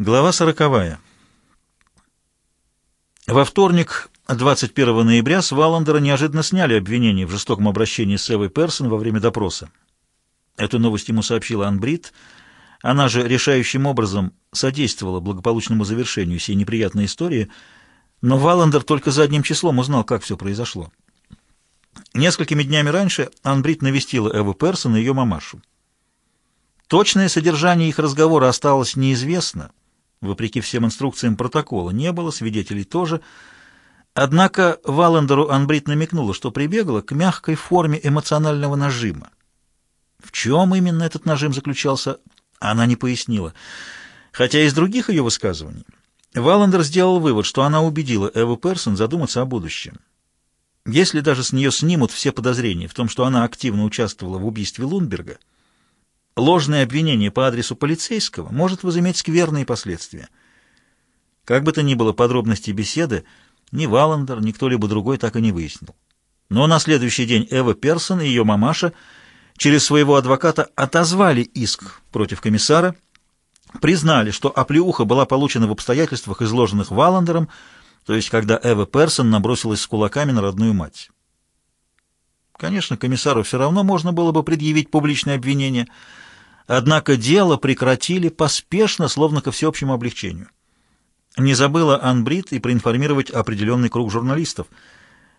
Глава сороковая. Во вторник, 21 ноября, с Валандера неожиданно сняли обвинение в жестоком обращении с Эвой Персон во время допроса. Эту новость ему сообщила Анбрид. Она же решающим образом содействовала благополучному завершению всей неприятной истории, но Валандер только задним числом узнал, как все произошло. Несколькими днями раньше Анбрид навестила Эву Персон и ее мамашу. Точное содержание их разговора осталось неизвестно — Вопреки всем инструкциям протокола не было, свидетелей тоже. Однако Валандеру Анбрид намекнула, что прибегала к мягкой форме эмоционального нажима. В чем именно этот нажим заключался, она не пояснила. Хотя из других ее высказываний Валандер сделал вывод, что она убедила Эву Персон задуматься о будущем. Если даже с нее снимут все подозрения в том, что она активно участвовала в убийстве Лунберга, Ложное обвинение по адресу полицейского может возыметь скверные последствия. Как бы то ни было, подробности беседы ни Валандер, ни кто-либо другой так и не выяснил. Но на следующий день Эва Персон и ее мамаша через своего адвоката отозвали иск против комиссара, признали, что оплеуха была получена в обстоятельствах, изложенных Валандером, то есть когда Эва Персон набросилась с кулаками на родную мать. Конечно, комиссару все равно можно было бы предъявить публичное обвинение, однако дело прекратили поспешно, словно ко всеобщему облегчению. Не забыла Анбрид и проинформировать определенный круг журналистов,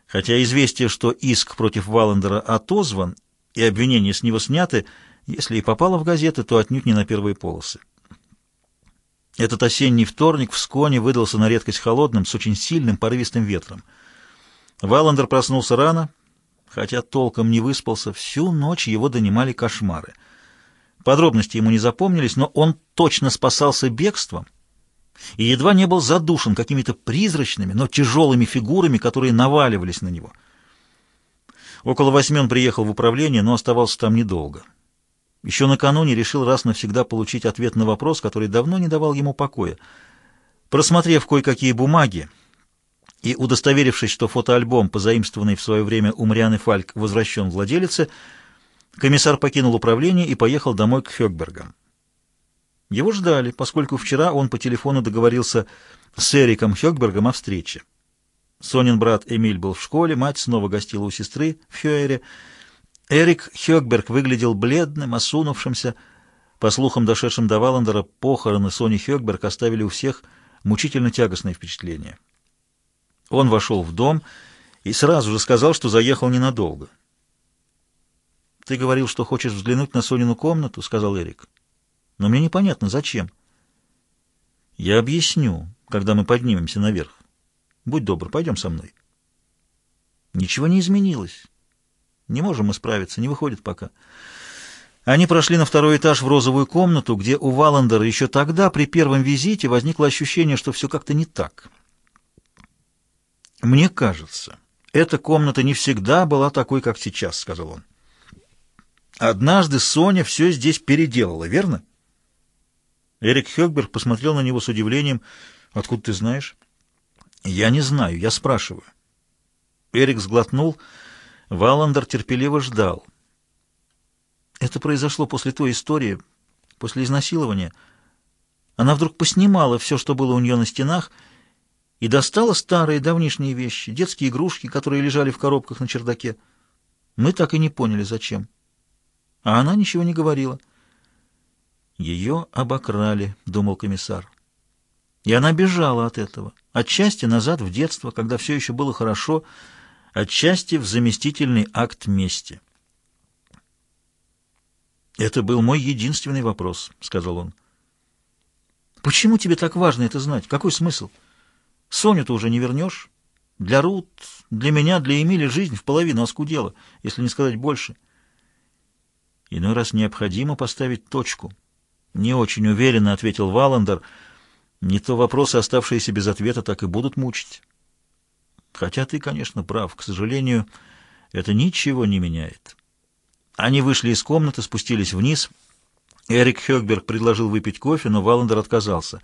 хотя известие, что иск против Валандера отозван и обвинения с него сняты, если и попало в газеты, то отнюдь не на первые полосы. Этот осенний вторник в Сконе выдался на редкость холодным, с очень сильным порывистым ветром. Валандер проснулся рано, Хотя толком не выспался, всю ночь его донимали кошмары. Подробности ему не запомнились, но он точно спасался бегством и едва не был задушен какими-то призрачными, но тяжелыми фигурами, которые наваливались на него. Около восьми он приехал в управление, но оставался там недолго. Еще накануне решил раз навсегда получить ответ на вопрос, который давно не давал ему покоя. Просмотрев кое-какие бумаги, и, удостоверившись, что фотоальбом, позаимствованный в свое время у Марианы Фальк, возвращен владелице, комиссар покинул управление и поехал домой к Хёкбергам. Его ждали, поскольку вчера он по телефону договорился с Эриком Хёкбергом о встрече. Сонин брат Эмиль был в школе, мать снова гостила у сестры в Хёере. Эрик Хёкберг выглядел бледным, осунувшимся. По слухам, дошедшим до Валандера, похороны Сони Хёкберг оставили у всех мучительно тягостное впечатление. Он вошел в дом и сразу же сказал, что заехал ненадолго. «Ты говорил, что хочешь взглянуть на Сонину комнату», — сказал Эрик. «Но мне непонятно, зачем?» «Я объясню, когда мы поднимемся наверх. Будь добр, пойдем со мной». «Ничего не изменилось. Не можем мы справиться, не выходит пока». Они прошли на второй этаж в розовую комнату, где у Валандера еще тогда, при первом визите, возникло ощущение, что все как-то не так. «Мне кажется, эта комната не всегда была такой, как сейчас», — сказал он. «Однажды Соня все здесь переделала, верно?» Эрик Хёкберг посмотрел на него с удивлением. «Откуда ты знаешь?» «Я не знаю, я спрашиваю». Эрик сглотнул. Валандер терпеливо ждал. «Это произошло после той истории, после изнасилования. Она вдруг поснимала все, что было у нее на стенах, — и достала старые давнишние вещи, детские игрушки, которые лежали в коробках на чердаке. Мы так и не поняли, зачем. А она ничего не говорила. Ее обокрали, думал комиссар. И она бежала от этого. Отчасти назад в детство, когда все еще было хорошо, отчасти в заместительный акт мести. «Это был мой единственный вопрос», — сказал он. «Почему тебе так важно это знать? Какой смысл?» Соню-то уже не вернешь. Для Рут, для меня, для Эмили жизнь в половину оскудела, если не сказать больше. Иной раз необходимо поставить точку. Не очень уверенно ответил Валандер. Не то вопросы, оставшиеся без ответа, так и будут мучить. Хотя ты, конечно, прав. К сожалению, это ничего не меняет. Они вышли из комнаты, спустились вниз — Эрик Хёкберг предложил выпить кофе, но Валандер отказался.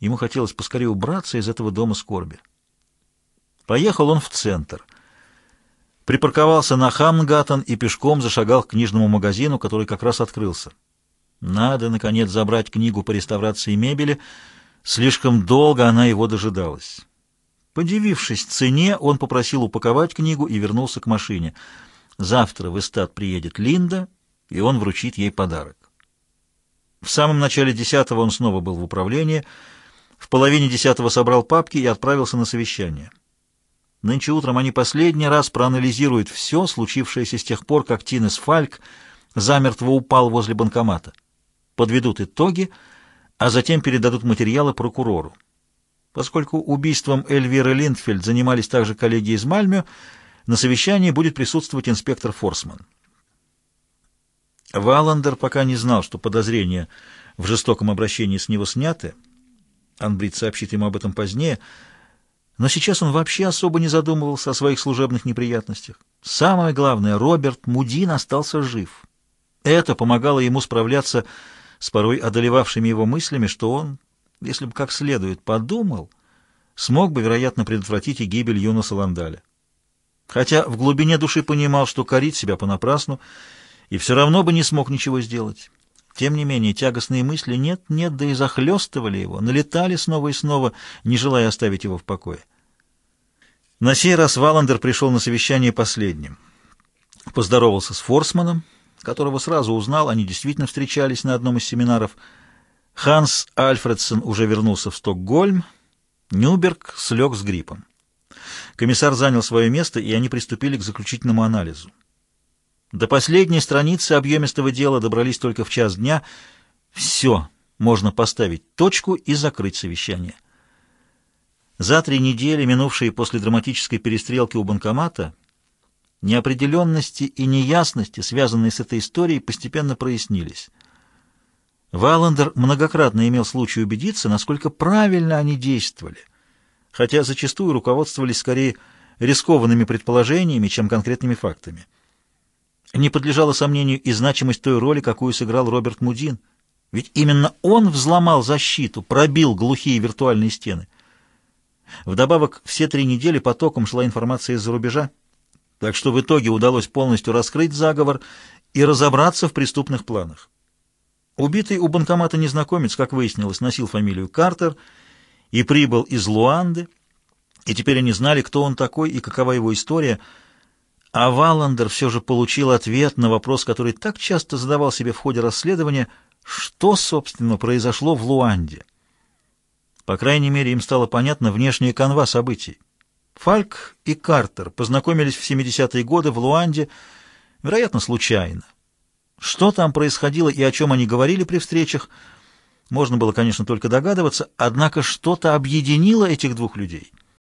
Ему хотелось поскорее убраться из этого дома скорби. Поехал он в центр. Припарковался на Хамнгаттен и пешком зашагал к книжному магазину, который как раз открылся. Надо, наконец, забрать книгу по реставрации мебели. Слишком долго она его дожидалась. Подивившись цене, он попросил упаковать книгу и вернулся к машине. Завтра в Эстат приедет Линда, и он вручит ей подарок. В самом начале десятого он снова был в управлении, в половине десятого собрал папки и отправился на совещание. Нынче утром они последний раз проанализируют все, случившееся с тех пор, как Тинес Фальк замертво упал возле банкомата. Подведут итоги — а затем передадут материалы прокурору. Поскольку убийством Эльвиры Линдфельд занимались также коллеги из Мальмё, на совещании будет присутствовать инспектор Форсман. Валандер пока не знал, что подозрения в жестоком обращении с него сняты. Анбрид сообщит ему об этом позднее. Но сейчас он вообще особо не задумывался о своих служебных неприятностях. Самое главное, Роберт Мудин остался жив. Это помогало ему справляться с порой одолевавшими его мыслями, что он, если бы как следует подумал, смог бы, вероятно, предотвратить и гибель Юноса Ландаля. Хотя в глубине души понимал, что корит себя понапрасну, и все равно бы не смог ничего сделать. Тем не менее, тягостные мысли нет-нет, да и захлестывали его, налетали снова и снова, не желая оставить его в покое. На сей раз Валандер пришел на совещание последним. Поздоровался с Форсманом, которого сразу узнал, они действительно встречались на одном из семинаров. Ханс Альфредсон уже вернулся в Стокгольм, Нюберг слег с гриппом. Комиссар занял свое место, и они приступили к заключительному анализу. До последней страницы объемистого дела добрались только в час дня. Все, можно поставить точку и закрыть совещание. За три недели, минувшие после драматической перестрелки у банкомата, Неопределенности и неясности, связанные с этой историей, постепенно прояснились. Валандер многократно имел случай убедиться, насколько правильно они действовали, хотя зачастую руководствовались скорее рискованными предположениями, чем конкретными фактами. Не подлежало сомнению и значимость той роли, какую сыграл Роберт Мудин. Ведь именно он взломал защиту, пробил глухие виртуальные стены. Вдобавок, все три недели потоком шла информация из-за рубежа, так что в итоге удалось полностью раскрыть заговор и разобраться в преступных планах. Убитый у банкомата незнакомец, как выяснилось, носил фамилию Картер и прибыл из Луанды, и теперь они знали, кто он такой и какова его история. А Валандер все же получил ответ на вопрос, который так часто задавал себе в ходе расследования, что, собственно, произошло в Луанде. По крайней мере, им стало понятна внешняя канва событий. Фальк и Картер познакомились в 70-е годы в Луанде, вероятно, случайно. Что там происходило и о чем они говорили при встречах, можно было, конечно, только догадываться, однако что-то объединило этих двух людей.